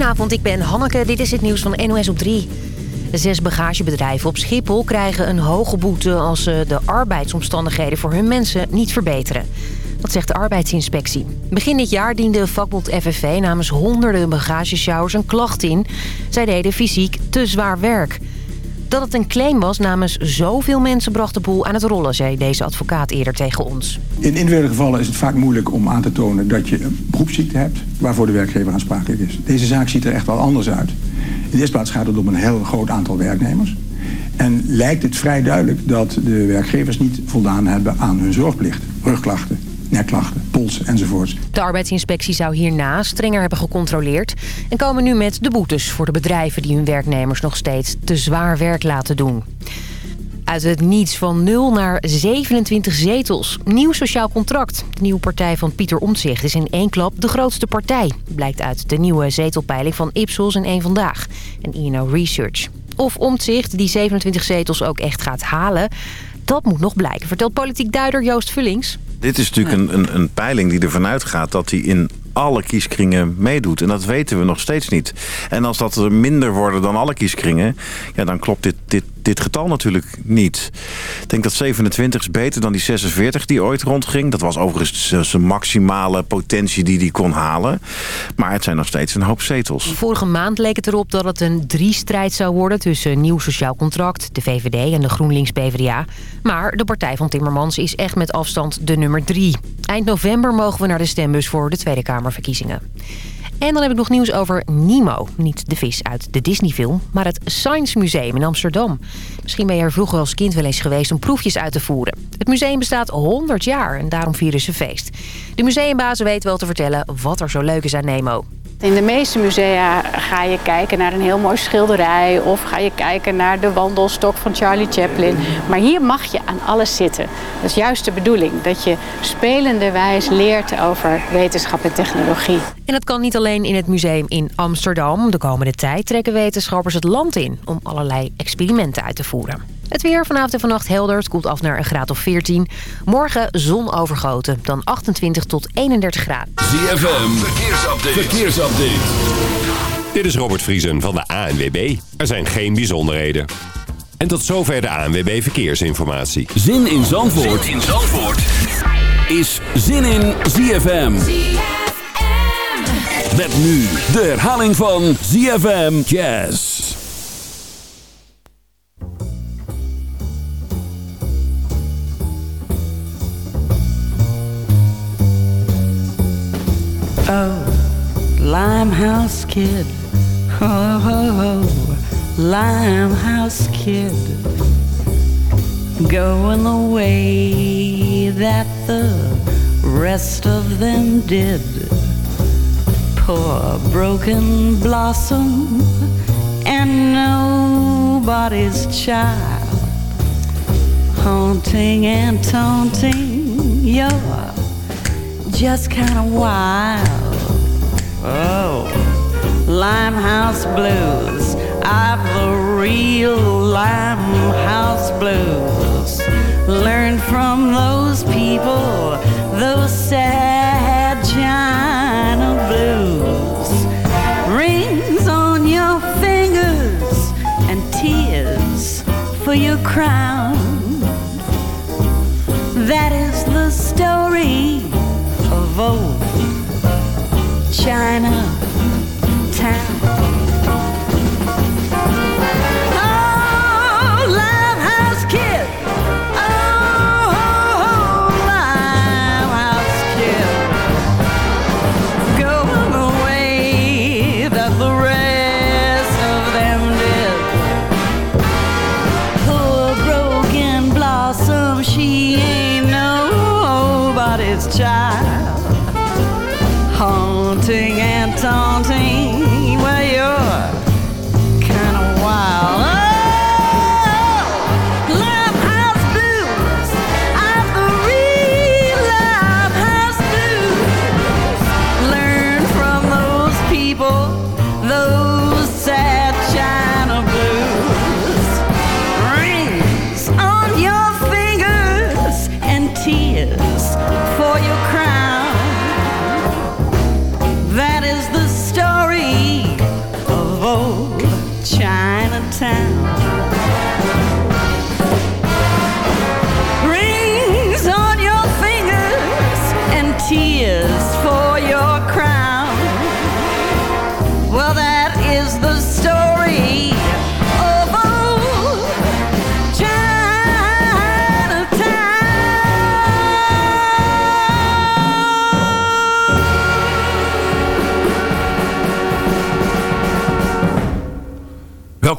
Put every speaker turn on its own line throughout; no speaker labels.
Goedenavond, ik ben Hanneke. Dit is het nieuws van NOS op 3. Zes bagagebedrijven op Schiphol krijgen een hoge boete... als ze de arbeidsomstandigheden voor hun mensen niet verbeteren. Dat zegt de arbeidsinspectie. Begin dit jaar diende vakbond FFV namens honderden bagagesjouwers een klacht in. Zij deden fysiek te zwaar werk. Dat het een claim was namens zoveel mensen bracht de boel aan het rollen... zei deze advocaat eerder tegen ons.
In individuele gevallen is het vaak moeilijk om aan te tonen dat je een beroepsziekte hebt... waarvoor de werkgever aansprakelijk is. Deze zaak ziet er echt wel anders uit. In de eerste plaats gaat het om een heel groot aantal werknemers. En lijkt het vrij duidelijk dat de werkgevers niet voldaan hebben aan hun zorgplicht. Rugklachten, nekklachten, pols enzovoorts.
De arbeidsinspectie zou hierna strenger hebben gecontroleerd... en komen nu met de boetes voor de bedrijven die hun werknemers nog steeds te zwaar werk laten doen. Uit het niets van 0 naar 27 zetels. Nieuw sociaal contract. De nieuwe partij van Pieter Omtzigt is in één klap de grootste partij. Blijkt uit de nieuwe zetelpeiling van Ipsos en één Vandaag. En INO Research. Of Omtzigt die 27 zetels ook echt gaat halen... dat moet nog blijken, vertelt politiek duider Joost Vullings.
Dit is natuurlijk een, een, een peiling die ervan uitgaat dat hij in alle kieskringen meedoet. En dat weten we nog steeds niet. En als dat er minder worden dan alle kieskringen... Ja, dan klopt dit, dit, dit getal natuurlijk niet. Ik denk dat 27 is beter dan die 46 die ooit rondging. Dat was overigens zijn maximale potentie die hij kon halen. Maar het zijn nog steeds een hoop zetels.
Vorige maand leek het erop dat het een drie-strijd zou worden... tussen Nieuw Sociaal Contract, de VVD en de GroenLinks-PVDA. Maar de partij van Timmermans is echt met afstand de nummer drie. Eind november mogen we naar de stembus voor de Tweede Kamerverkiezingen. En dan heb ik nog nieuws over Nemo. Niet de vis uit de Disney-film, maar het Science Museum in Amsterdam. Misschien ben je er vroeger als kind wel eens geweest om proefjes uit te voeren. Het museum bestaat 100 jaar en daarom vieren ze feest. De museumbazen weten wel te vertellen wat er zo leuk is aan Nemo.
In de meeste musea ga je kijken naar een heel mooi schilderij of ga je kijken naar de wandelstok van Charlie Chaplin. Maar hier mag je aan alles zitten. Dat is juist de bedoeling, dat je spelenderwijs leert over wetenschap en technologie.
En dat kan niet alleen in het museum in Amsterdam. De komende tijd trekken wetenschappers het land in om allerlei experimenten uit te voeren. Het weer vanavond en vannacht helder. Het koelt af naar een graad of 14. Morgen zon overgoten. Dan 28 tot 31 graden.
ZFM, verkeersupdate. verkeersupdate. Dit is Robert Vriesen van de ANWB. Er zijn geen bijzonderheden. En tot zover de ANWB Verkeersinformatie.
Zin in Zandvoort, zin in Zandvoort. is Zin in ZFM. ZFM. Met nu de herhaling van ZFM Jazz.
Oh, Limehouse Kid. Oh, oh, oh, Limehouse Kid. Going the way that the rest of them did. Poor broken blossom and nobody's child. Haunting and taunting your just kind of wild. Oh, Limehouse Blues. I've the real Limehouse Blues. Learn from those people, those sad China blues. Rings on your fingers and tears for your crown. Old China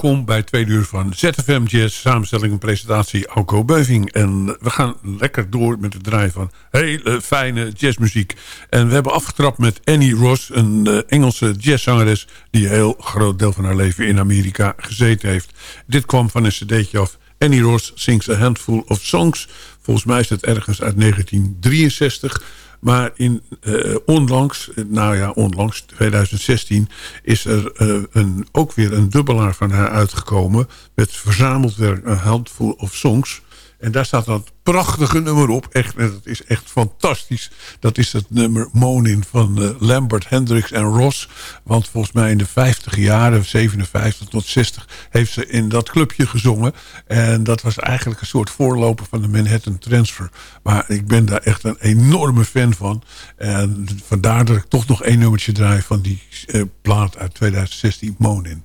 Welkom bij tweede uur van ZFM Jazz, samenstelling en presentatie Alco Beuving. En we gaan lekker door met het draaien van hele fijne jazzmuziek. En we hebben afgetrapt met Annie Ross, een uh, Engelse jazzzangeres... die een heel groot deel van haar leven in Amerika gezeten heeft. Dit kwam van een cd'tje af. Annie Ross sings a handful of songs. Volgens mij is het ergens uit 1963... Maar in, uh, onlangs, nou ja, onlangs, 2016... is er uh, een, ook weer een dubbelaar van haar uitgekomen... met verzameld werk, een handful of songs... En daar staat dat prachtige nummer op. Echt, en dat is echt fantastisch. Dat is het nummer Monin van uh, Lambert, Hendricks en Ross. Want volgens mij in de 50 jaren, 57 tot 60... heeft ze in dat clubje gezongen. En dat was eigenlijk een soort voorloper van de Manhattan Transfer. Maar ik ben daar echt een enorme fan van. En vandaar dat ik toch nog één nummertje draai... van die uh, plaat uit 2016, Monin.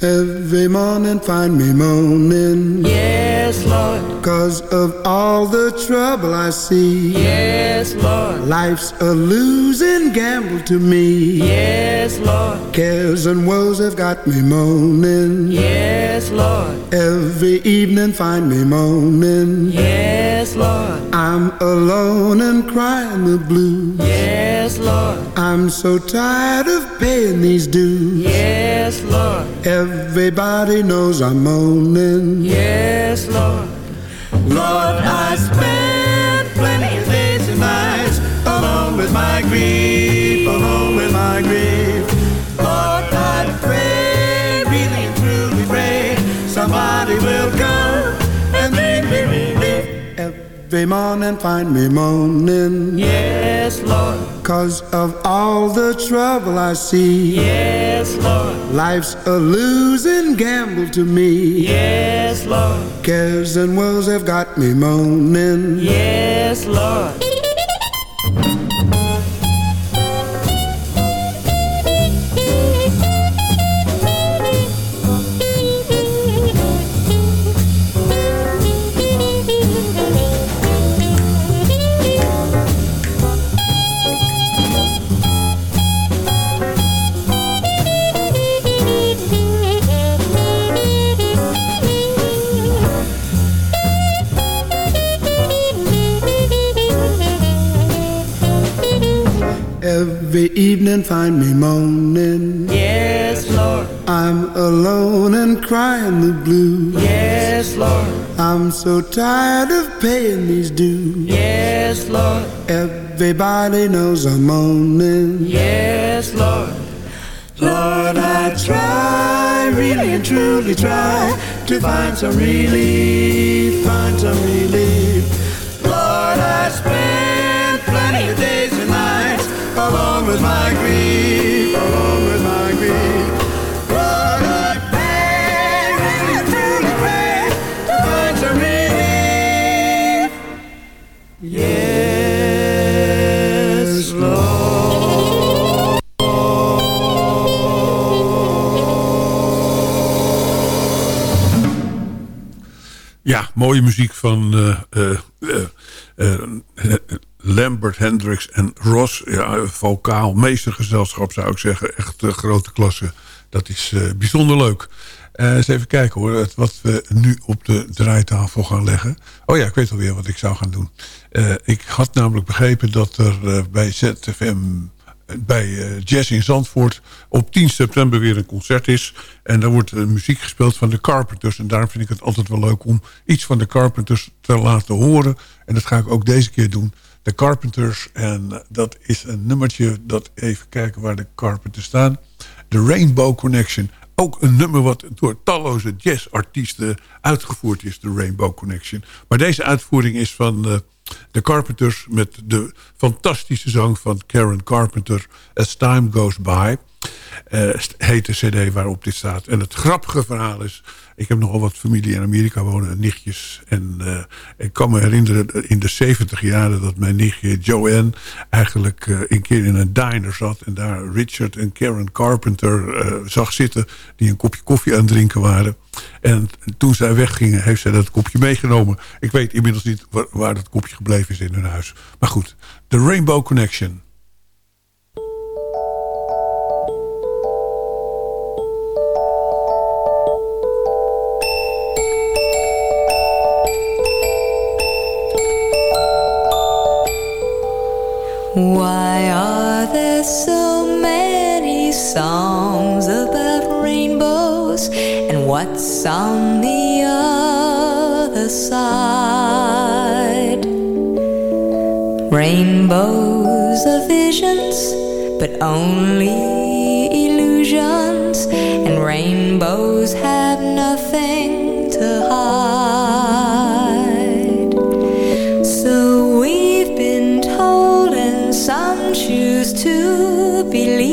Every morning find me moaning.
Yes, Lord.
Cause of all the trouble I see.
Yes, Lord.
Life's a losing gamble to me.
Yes, Lord.
Cares and woes have got me moaning.
Yes, Lord.
Every evening find me moaning.
Yes, Lord.
I'm alone and crying the blues.
Yes, Lord.
I'm so tired of paying these dues.
Yes, Lord.
Everybody knows I'm moaning.
Yes, Lord.
Lord, I spend plenty of days and nights alone with my grief, Every morning find me moaning.
Yes, Lord.
Cause of all the trouble I see.
Yes, Lord.
Life's a losing gamble to me.
Yes, Lord.
Cares and woes have got me moaning.
Yes, Lord.
Evening find me moaning.
Yes, Lord.
I'm alone and crying the blues.
Yes, Lord.
I'm so tired of paying these dues.
Yes, Lord.
Everybody knows I'm moaning.
Yes, Lord.
Lord, I try, really and truly try to find some relief, find some relief. Lord, I spend with my grief, alone my grief.
Ja, mooie muziek van uh, Lambert, Hendricks en Ross. Ja, vocaal, meestergezelschap zou ik zeggen. Echt grote klasse. Dat is bijzonder leuk. eens even kijken hoor, wat we nu op de draaitafel gaan leggen. Oh ja, ik weet alweer wat ik zou gaan doen. ik had namelijk begrepen dat er bij ZFM bij uh, Jazz in Zandvoort op 10 september weer een concert is. En daar wordt uh, muziek gespeeld van de Carpenters. En daarom vind ik het altijd wel leuk om iets van de Carpenters te laten horen. En dat ga ik ook deze keer doen. De Carpenters. En dat is een nummertje dat even kijken waar de Carpenters staan. The Rainbow Connection. Ook een nummer wat door talloze jazzartiesten uitgevoerd is. De Rainbow Connection. Maar deze uitvoering is van... De Carpenters met de fantastische zang van Karen Carpenter... As Time Goes By. Uh, heet de cd waarop dit staat. En het grappige verhaal is... Ik heb nogal wat familie in Amerika wonen, nichtjes. En uh, ik kan me herinneren in de 70 jaren... dat mijn nichtje Joanne eigenlijk uh, een keer in een diner zat... en daar Richard en Karen Carpenter zag zitten... die een kopje koffie aan het drinken waren... En toen zij weggingen, heeft zij dat kopje meegenomen. Ik weet inmiddels niet waar, waar dat kopje gebleven is in hun huis. Maar goed, The Rainbow Connection.
Why are there so many songs about rainbows? And what's on the other side? Rainbows are visions, but only illusions. And rainbows have to believe.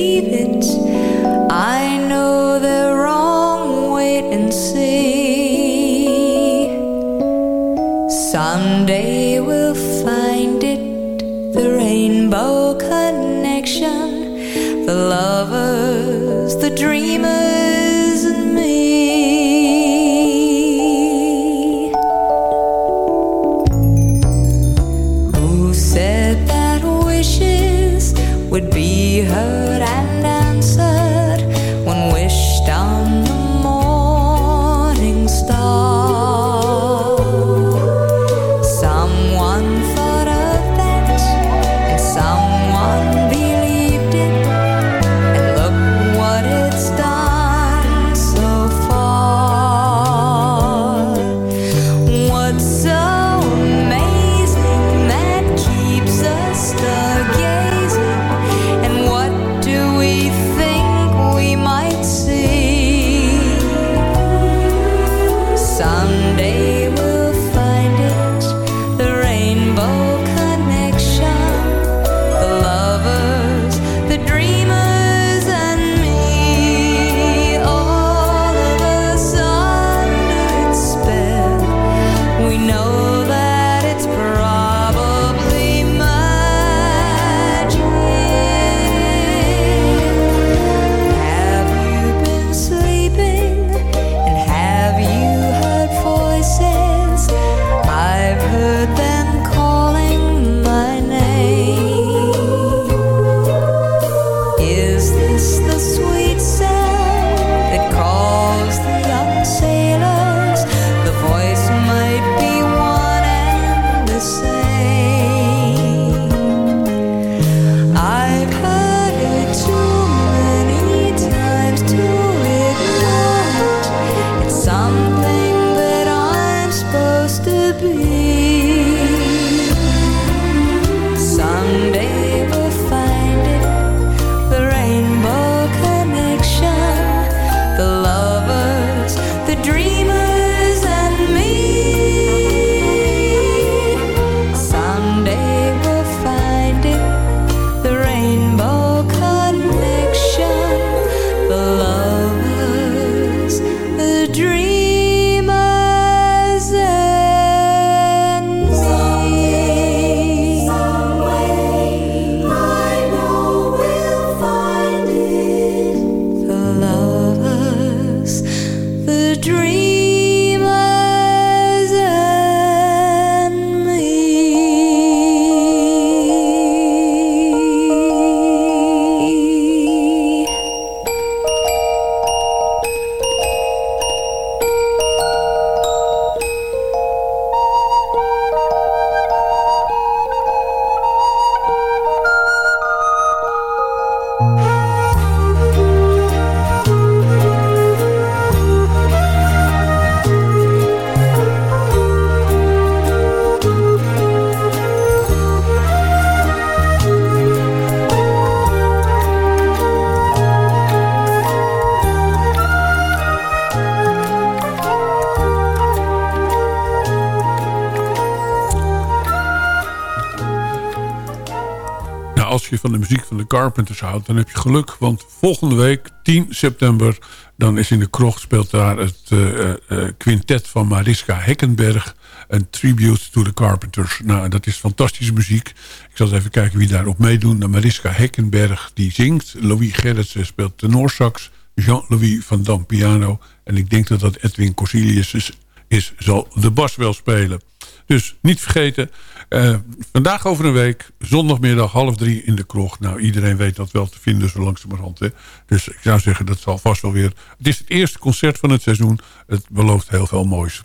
muziek van de Carpenters houdt... dan heb je geluk, want volgende week, 10 september... dan is in de krocht speelt daar het eh, eh, eh, quintet van Mariska Hekkenberg... een tribute to the Carpenters. Nou, dat is fantastische muziek. Ik zal eens even kijken wie daarop meedoet. Mariska Hekkenberg, die zingt. Louis Gerritsen speelt tenorsax. Jean-Louis van Dam piano. En ik denk dat dat Edwin Corsilius is, is zal de bas wel spelen. Dus niet vergeten, eh, vandaag over een week, zondagmiddag half drie in de krocht. Nou, iedereen weet dat wel te vinden zo langzamerhand. Hè? Dus ik zou zeggen, dat zal vast wel weer... Het is het eerste concert van het seizoen. Het belooft heel veel moois.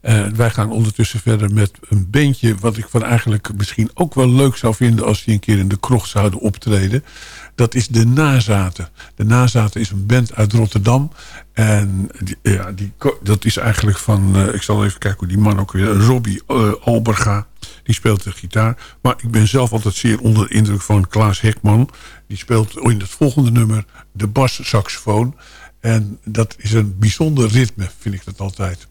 Eh, wij gaan ondertussen verder met een bandje wat ik van eigenlijk misschien ook wel leuk zou vinden... als die een keer in de krocht zouden optreden. Dat is De Nazaten. De Nazaten is een band uit Rotterdam. En ja, die, dat is eigenlijk van... Eh, ik zal even kijken hoe die man ook weer... Robbie Alberga. Die speelt de gitaar. Maar ik ben zelf altijd zeer onder de indruk van Klaas Hekman. Die speelt in het volgende nummer de bassaxofoon. En dat is een bijzonder ritme, vind ik dat altijd.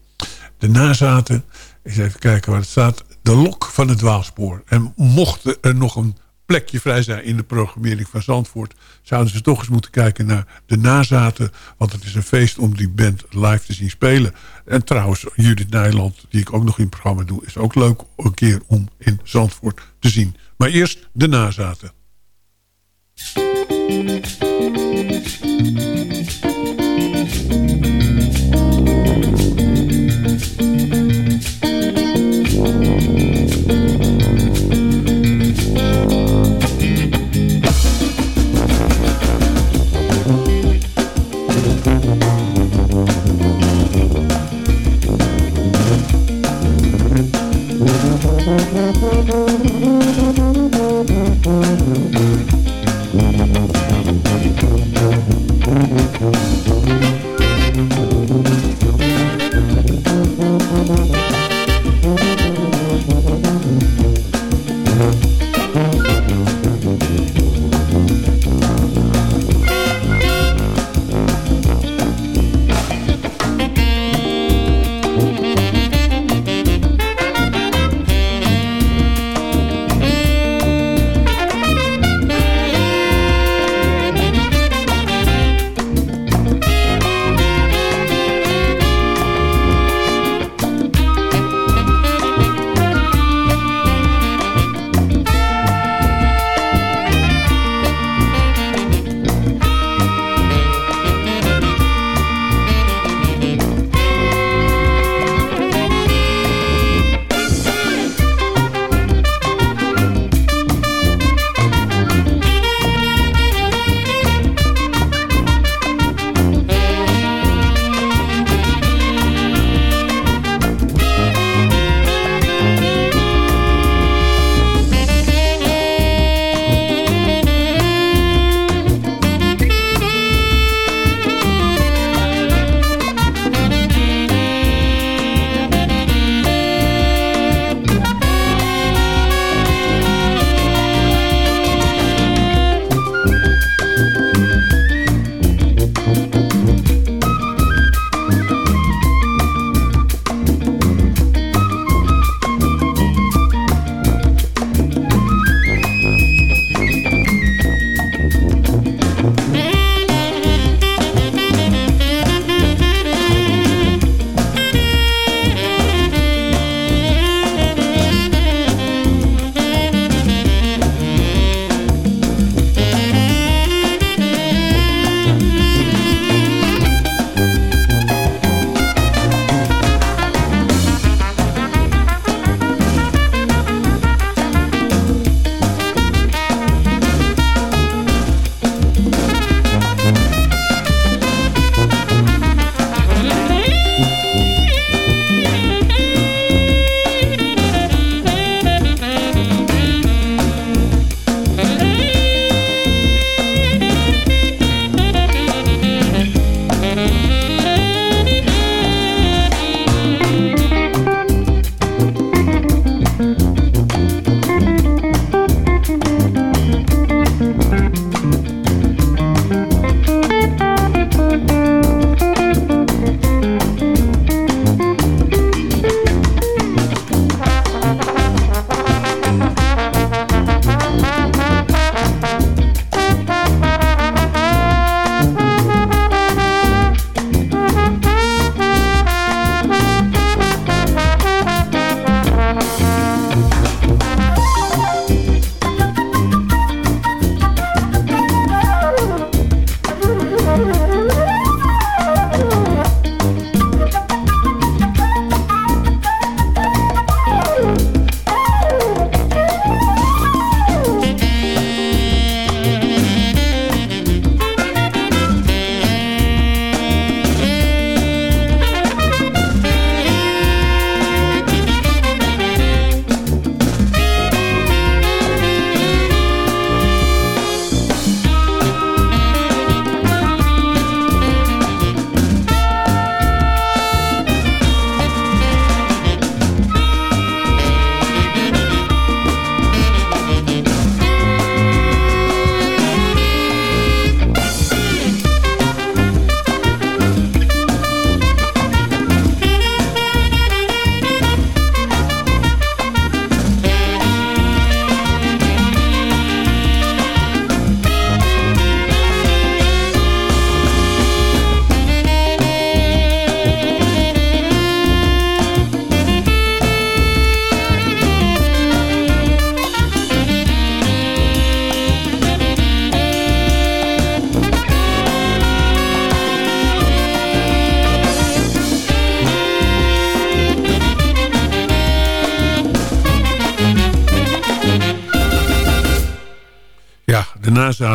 De nazaten, eens even kijken waar het staat... de lok van het dwaalspoor. En mocht er nog een plekje vrij zijn in de programmering van Zandvoort... zouden ze toch eens moeten kijken naar de nazaten. Want het is een feest om die band live te zien spelen. En trouwens, Judith Nijland, die ik ook nog in het programma doe... is ook leuk een keer om in Zandvoort te zien. Maar eerst de nazaten.
Thank you.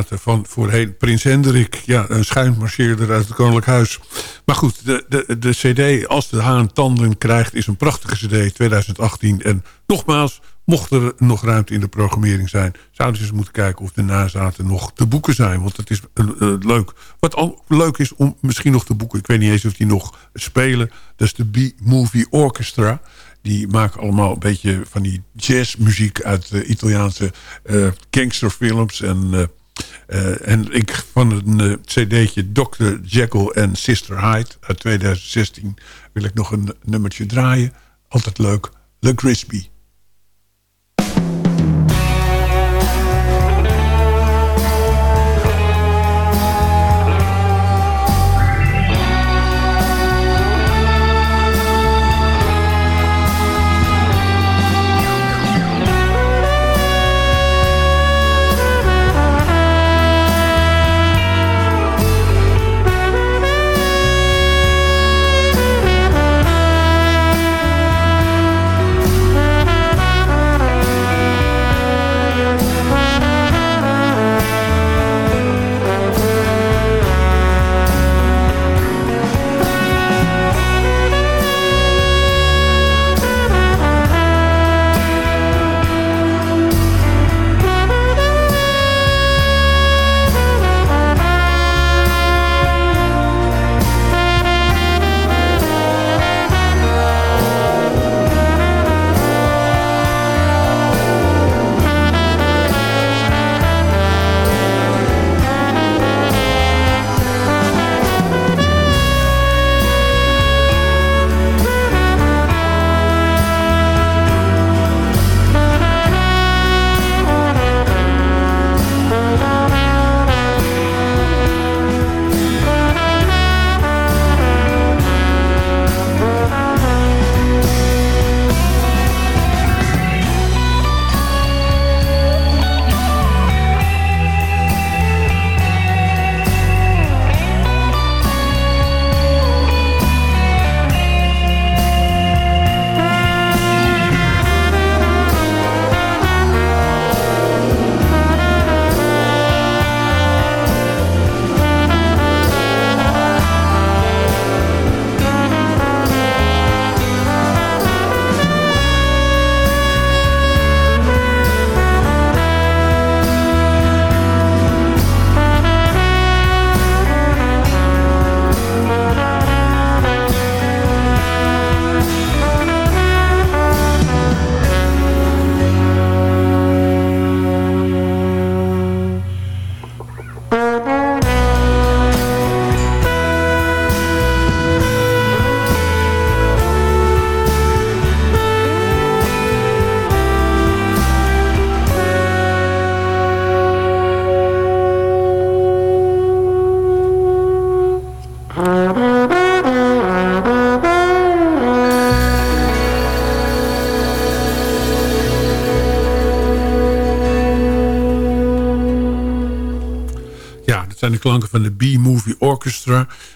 Van voorheen Prins Hendrik. Ja, een schuinmarcheerder uit het Koninklijk Huis. Maar goed, de, de, de cd Als de Haan tanden krijgt is een prachtige cd 2018. En nogmaals, mocht er nog ruimte in de programmering zijn... zouden ze eens moeten kijken of de nazaten nog te boeken zijn. Want het is uh, leuk. Wat al leuk is om misschien nog te boeken... ik weet niet eens of die nog spelen... dat is de B-Movie Orchestra... Die maken allemaal een beetje van die jazzmuziek uit de Italiaanse uh, gangsterfilms. En, uh, en ik van een cd'tje Dr. Jekyll en Sister Hyde uit 2016 wil ik nog een nummertje draaien. Altijd leuk. Le Crispy.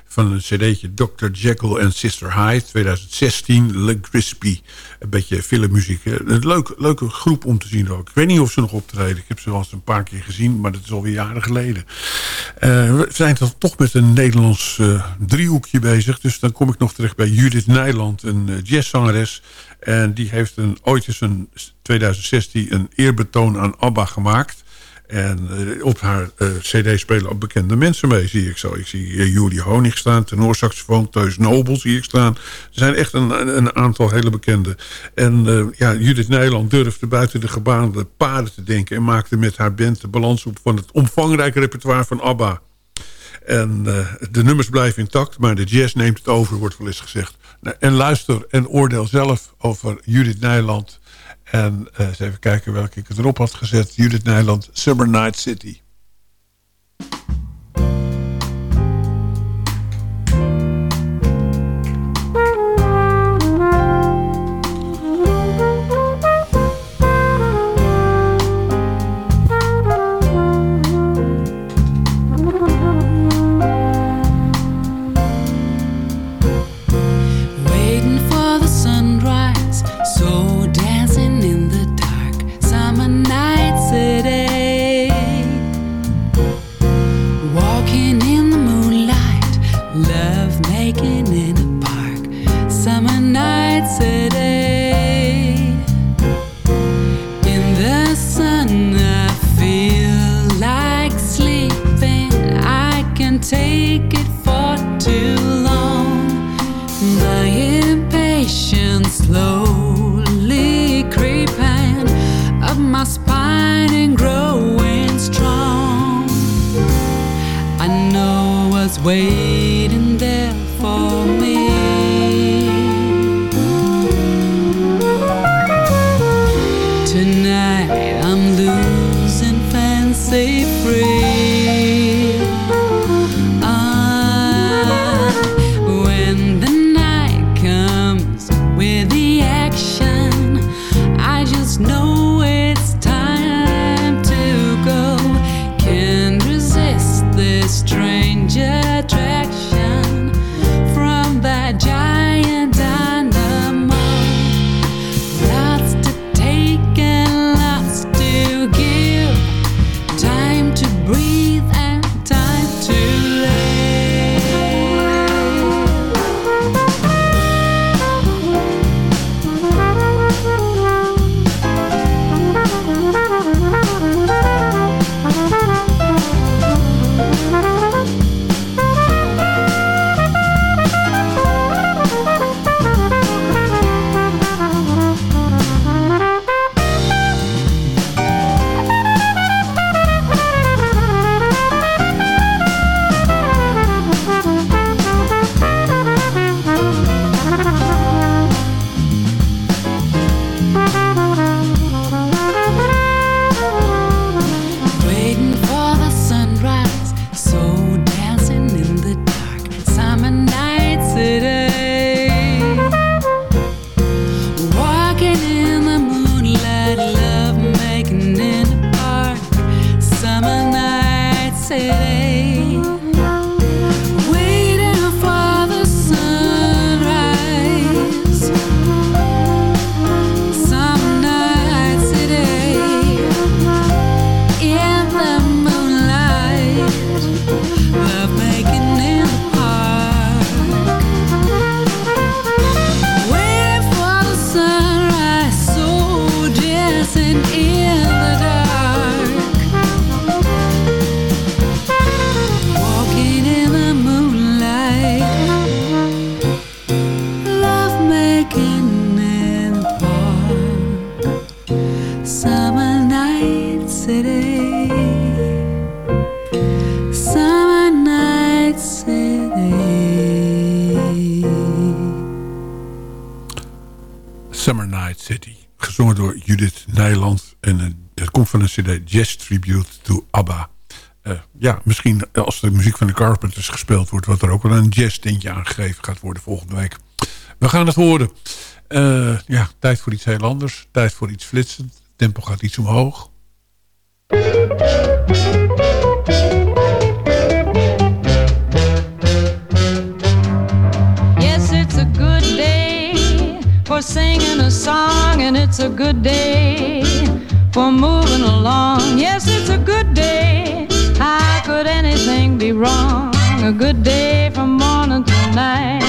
Van een cd'tje Dr. Jekyll en Sister Hyde, 2016, Le Crispy. Een beetje filmmuziek. Een leuk, leuke groep om te zien ook. Ik weet niet of ze nog optreden. Ik heb ze wel eens een paar keer gezien, maar dat is alweer jaren geleden. Uh, we zijn dan toch met een Nederlands uh, driehoekje bezig. Dus dan kom ik nog terecht bij Judith Nijland, een jazzzangeres... En die heeft een, ooit eens in 2016 een eerbetoon aan ABBA gemaakt. En uh, op haar uh, cd spelen ook bekende mensen mee, zie ik zo. Ik zie uh, Julie Honig staan, tenorsaxofoon, Teus Nobel zie ik staan. Er zijn echt een, een aantal hele bekende. En ja, Judith Nijland durfde buiten de gebaande paden te denken... en maakte met haar band de balans op van het omvangrijke repertoire van ABBA. En de nummers blijven intact, maar de jazz neemt het over, wordt wel eens gezegd. Nou, en luister en oordeel zelf over Judith Nijland... En uh, eens even kijken welke ik erop had gezet. Judith Nijland,
Summer Night City.
Tribute to ABBA. Eh, ja, misschien als de muziek van de Carpenters gespeeld wordt... wordt er ook wel een jazz tintje aangegeven gaat worden volgende week. We gaan het horen. Eh, ja, tijd voor iets heel anders. Tijd voor iets flitsend. Tempo gaat iets omhoog.
Yes, it's a good day for singing a song, and it's a good day for moving along. Yes, it's a good day. How could anything be wrong? A good day from morning till night.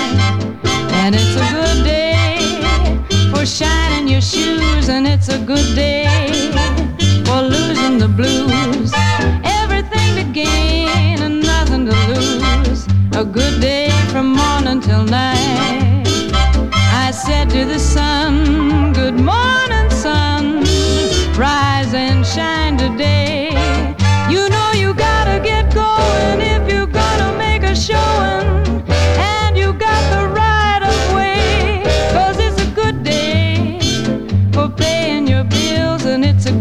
And it's a good day for shining your shoes, and it's a good day for losing the blues. Everything to gain and nothing to lose. A good day from morning till night. I said to the sun,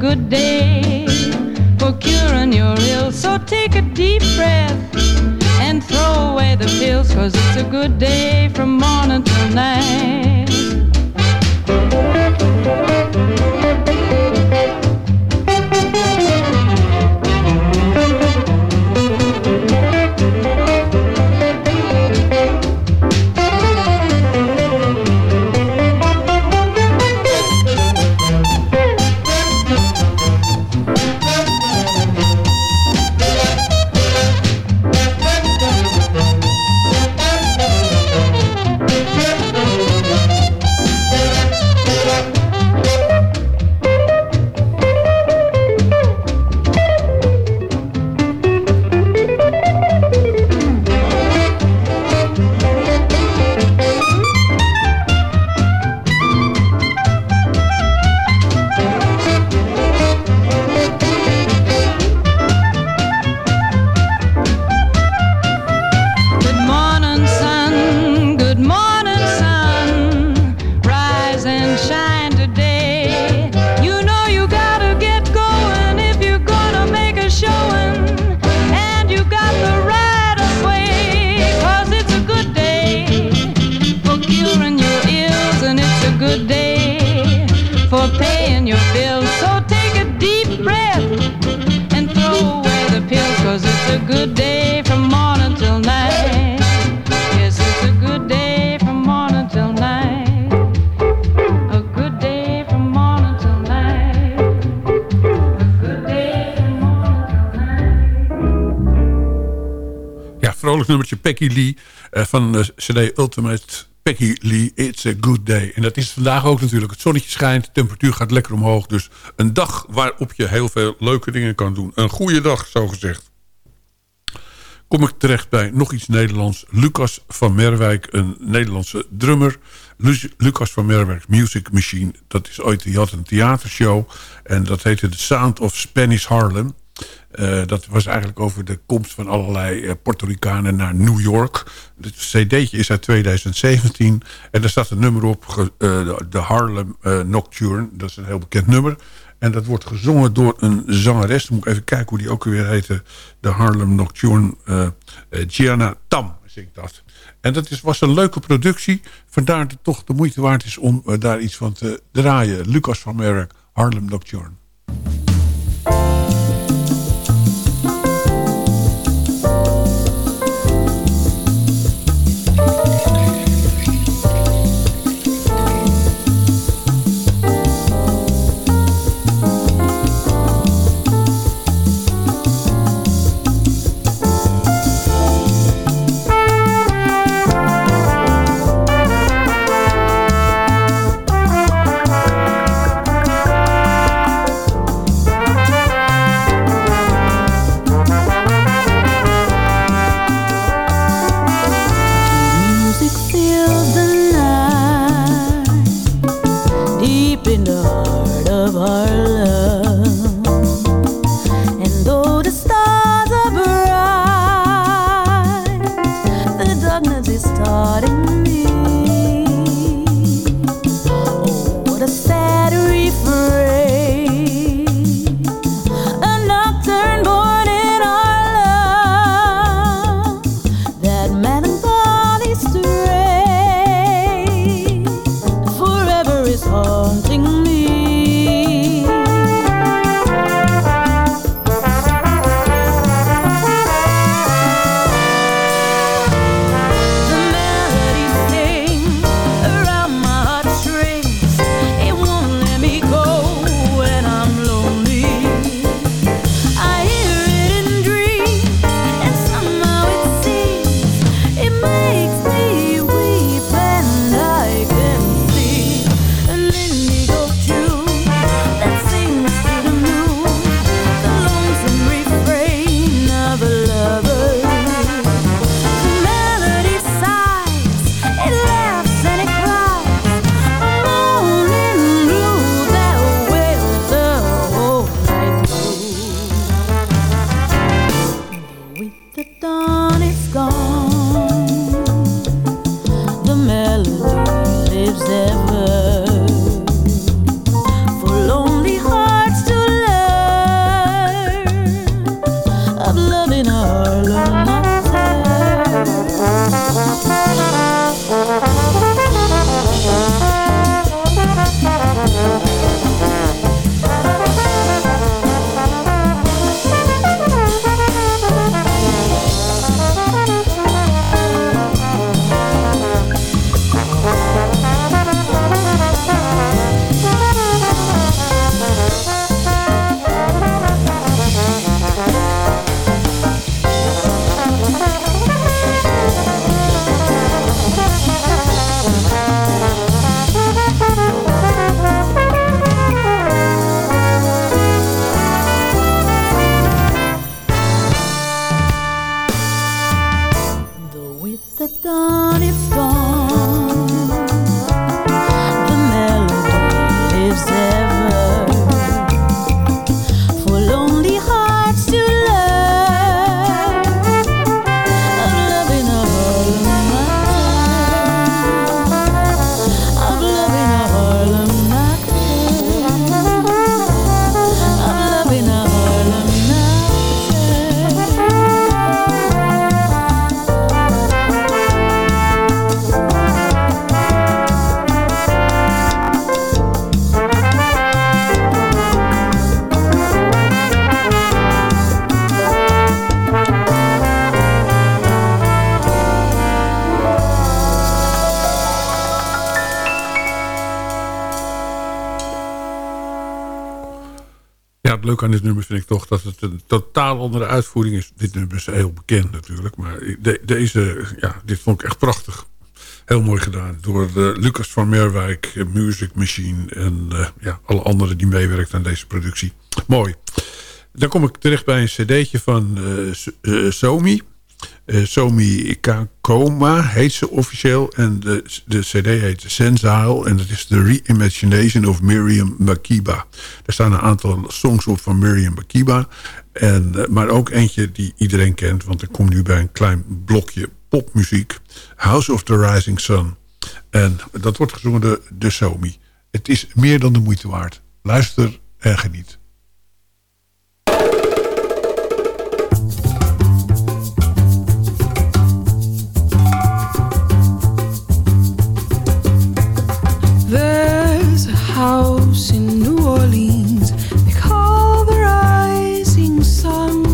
good day for curing your ills. So take a deep breath and throw away the pills, cause it's a good day from morning till night.
Peggy Lee eh, van de CD Ultimate Peggy Lee, It's a Good Day. En dat is vandaag ook natuurlijk. Het zonnetje schijnt, de temperatuur gaat lekker omhoog. Dus een dag waarop je heel veel leuke dingen kan doen. Een goede dag, zo gezegd. Kom ik terecht bij nog iets Nederlands. Lucas van Merwijk, een Nederlandse drummer. Lu- Lucas van Merwijk Music Machine. Dat is ooit, die had een theatershow. En dat heette The Sound of Spanish Harlem. Eh, dat was eigenlijk over de komst van allerlei eh, Puerto Ricanen naar New York. Het cd'tje is uit 2017. En daar staat een nummer op, eh, de- Harlem Nocturne. Dat is een heel bekend nummer. En dat wordt gezongen door een zangeres. Dan moet ik even kijken hoe die ook weer heette. De Harlem Nocturne. Gianna Tam zingt dat. En dat is, was een leuke productie. Vandaar dat het toch de moeite waard is om daar iets van te draaien. Lucas van Merk, Harlem Nocturne.
Het leuke aan dit nummer vind ik toch dat het een totaal andere uitvoering is. Dit nummer is heel bekend natuurlijk. Maar de- deze, ja, dit vond ik echt prachtig. Heel mooi gedaan door eh, Lucas van Merwijk, Music Machine... en eh, ja, alle anderen die meewerkt aan deze productie. Mooi. Dan kom ik terecht bij een cd'tje van eh, Somi. Eh, Somi Kakoma heet ze officieel. En de, de cd heet Sensile. En dat is The Reimagination of Miriam Makeba. Er staan een aantal songs op van Miriam Makeba. En, eh, maar ook eentje die iedereen kent. Want ik kom nu bij een klein blokje popmuziek. House of the Rising Sun. En dat wordt gezongen door de Somi. Het is meer dan de moeite waard. Luister en geniet.
House in New Orleans they call the Rising Sun.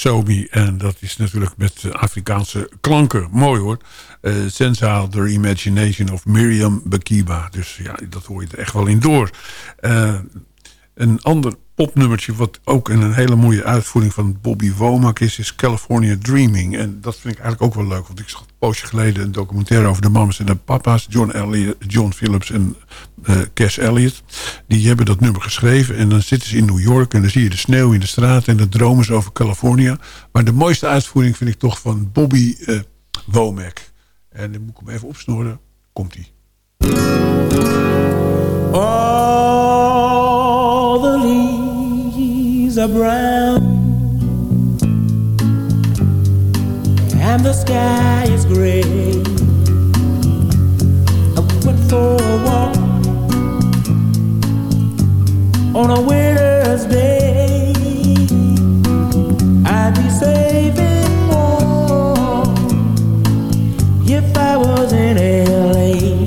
Somi. En dat is natuurlijk met Afrikaanse klanken. Mooi hoor. Uh, The Imagination of Miriam Bakiba. Dus ja, dat hoor je er echt wel in door. Eh, Een ander popnummertje wat ook een hele mooie uitvoering van Bobby Womack is... is California Dreaming. En dat vind ik eigenlijk ook wel leuk. Want ik zag een poosje geleden een documentaire over de mamas en de papa's. John, Elliot, John Phillips en eh Cass Elliot. Die hebben dat nummer geschreven. En dan zitten ze in New York en dan zie je de sneeuw in de straat... en dan dromen ze over California. Maar de mooiste uitvoering vind ik toch van Bobby eh Womack. En dan moet ik hem even opsnoren. Komt-ie.
All the leaves are brown and the sky is gray. I went for a walk on a winter's day. I'd be and warm if I was in LA.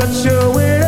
Such a winter's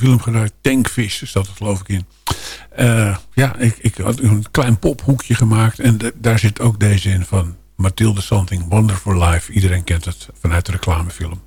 een speelfilm gebruikt. Tankfish staat er geloof ik in. Eh, ja, ik, ik had een klein pophoekje gemaakt. En daar zit ook deze in van Mathilde Santing. Wonderful Life. Iedereen kent het vanuit de reclamefilm.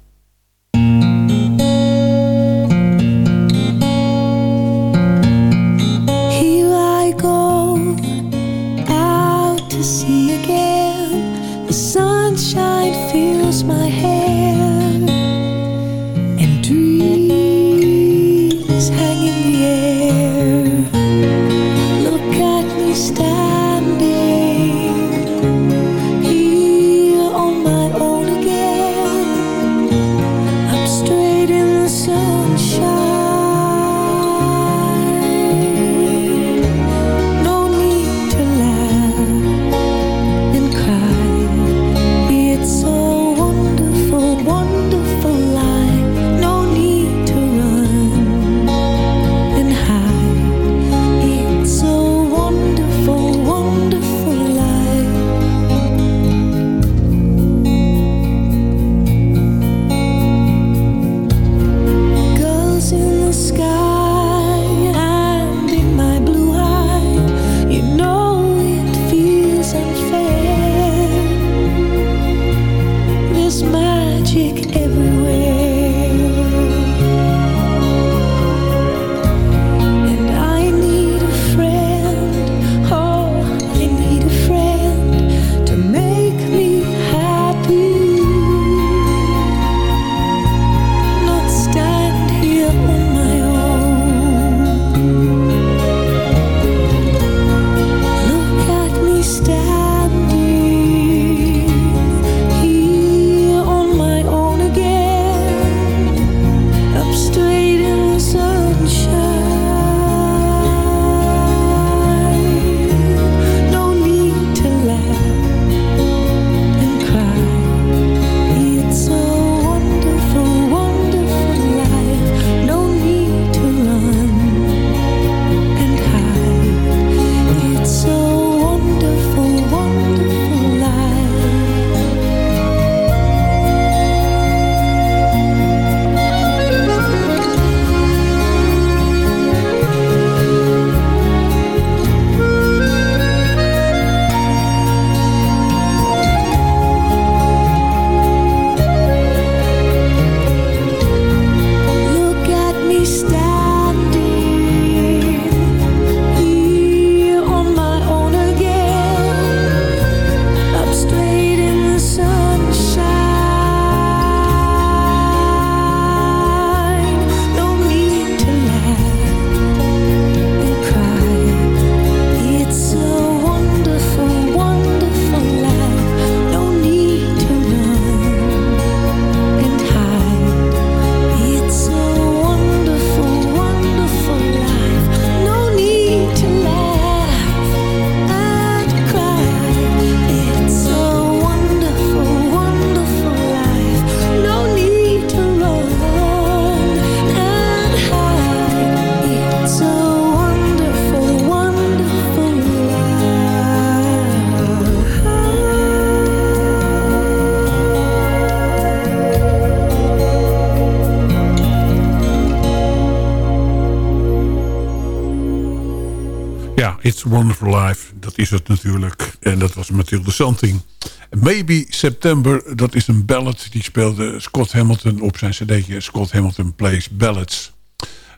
Wonderful
Life. Dat is het natuurlijk. En dat was Mathilde Santing. Maybe September, dat is een ballad. Die speelde Scott Hamilton op zijn cd'tje. Scott Hamilton Plays Ballads.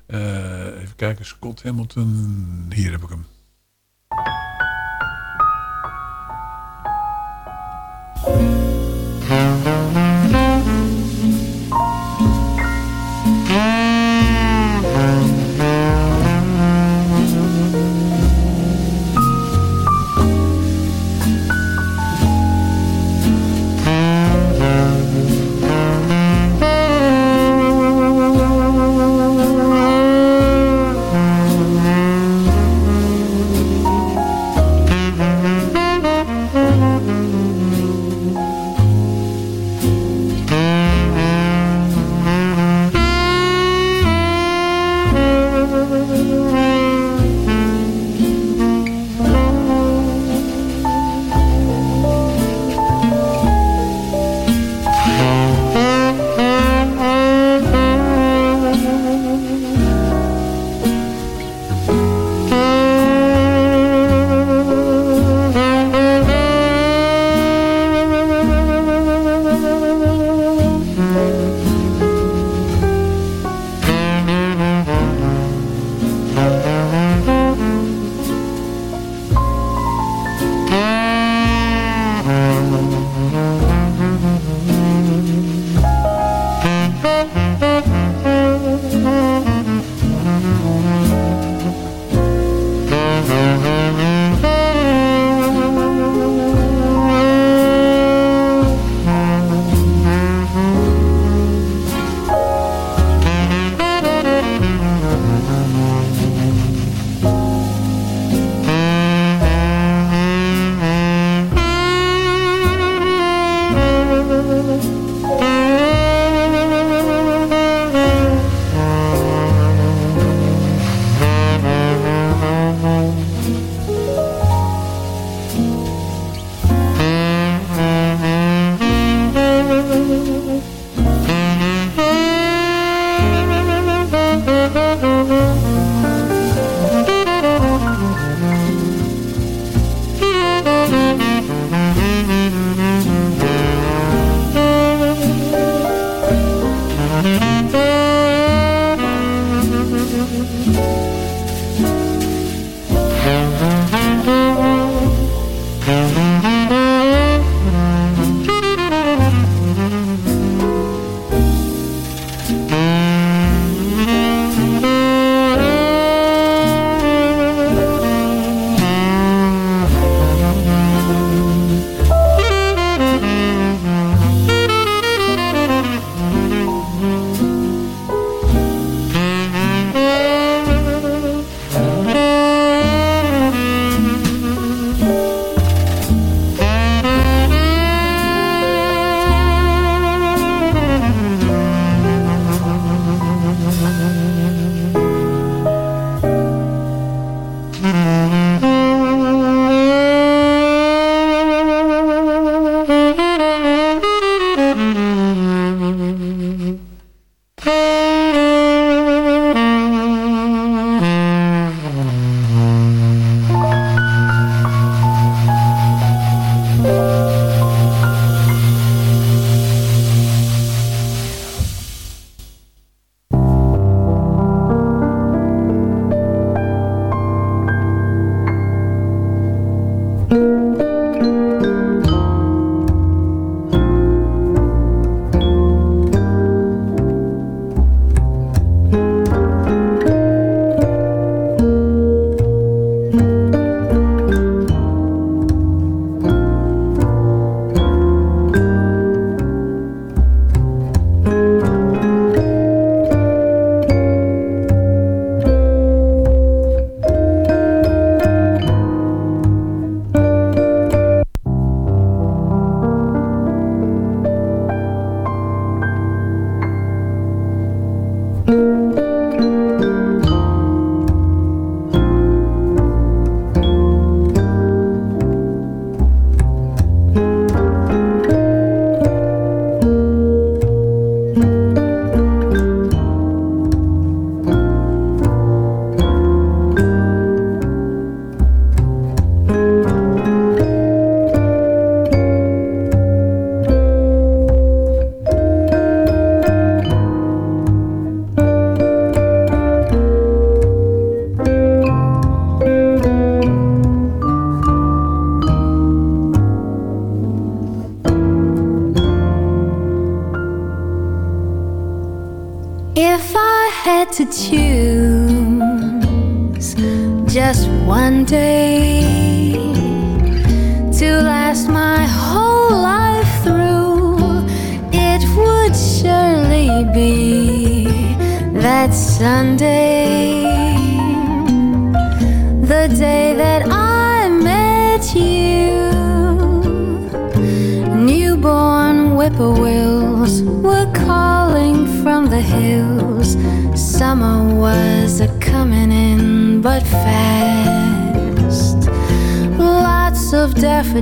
Eh, even kijken, Scott Hamilton. Hier heb ik hem.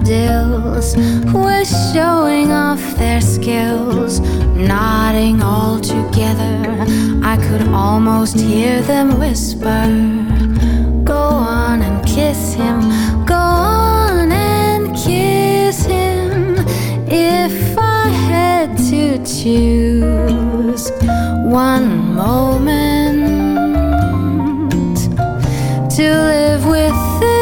Daffodils were showing off their skills, nodding all together. I could almost hear them whisper, Go on and kiss him, go on and kiss him. If I had to choose one moment to live within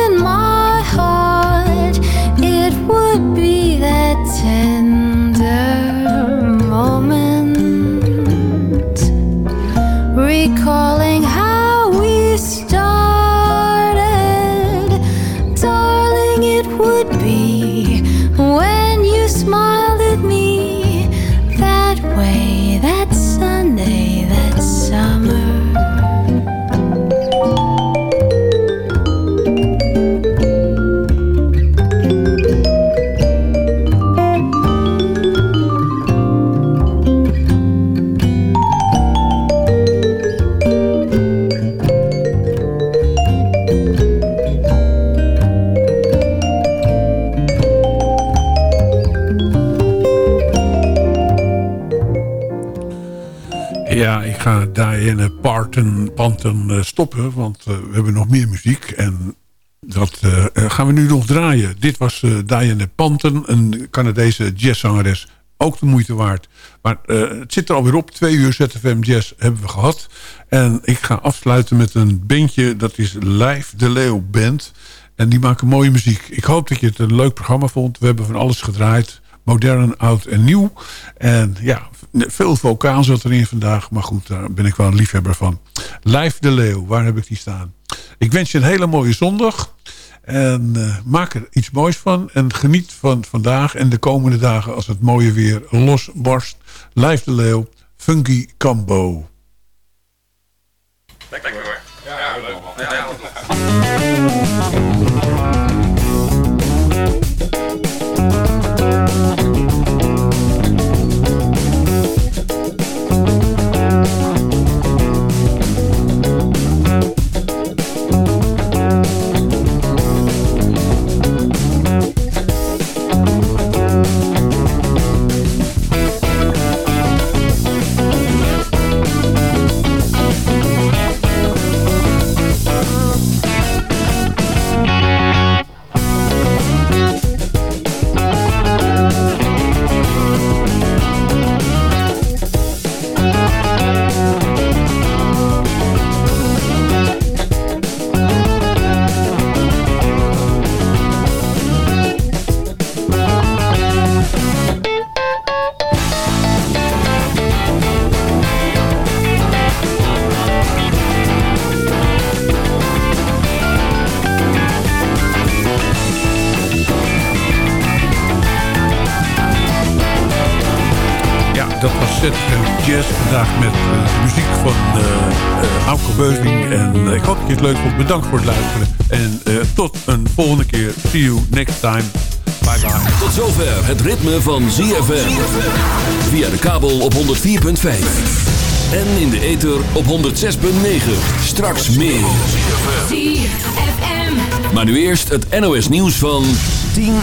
ga Diana Parton, Panton eh, stoppen, want eh, we hebben nog meer muziek. En dat eh, gaan we nu nog draaien. Dit was Diana Panton, een Canadese jazzzangeres. Ook de moeite waard. Maar het zit er alweer op. Twee uur ZFM Jazz hebben we gehad. En ik ga afsluiten met een bandje. Dat is Live de Leeuw Band. En die maken mooie muziek. Ik hoop dat je het een leuk programma vond. We hebben van alles gedraaid. Modern, oud en nieuw. En ja, veel vocaal zat erin vandaag. Maar goed, daar ben ik wel een liefhebber van. Live de Leeuw, waar heb ik die staan? Ik wens je een hele mooie zondag. En eh, maak er iets moois van. En geniet van vandaag en de komende dagen als het mooie weer losbarst. Live de Leeuw, Funky Combo.
Lekker hoor. Ja, leuk.
Ja, Jazz. Vandaag met eh, muziek van Auke Beuving. En ik hoop dat je het leuk vond. Bedankt voor het luisteren. En tot een volgende keer. See you next time. Bye bye.
Tot zover het ritme van ZFM. Via de kabel op 104.5. En in de ether op 106.9. Straks meer. Maar nu eerst het NOS nieuws van 10 uur.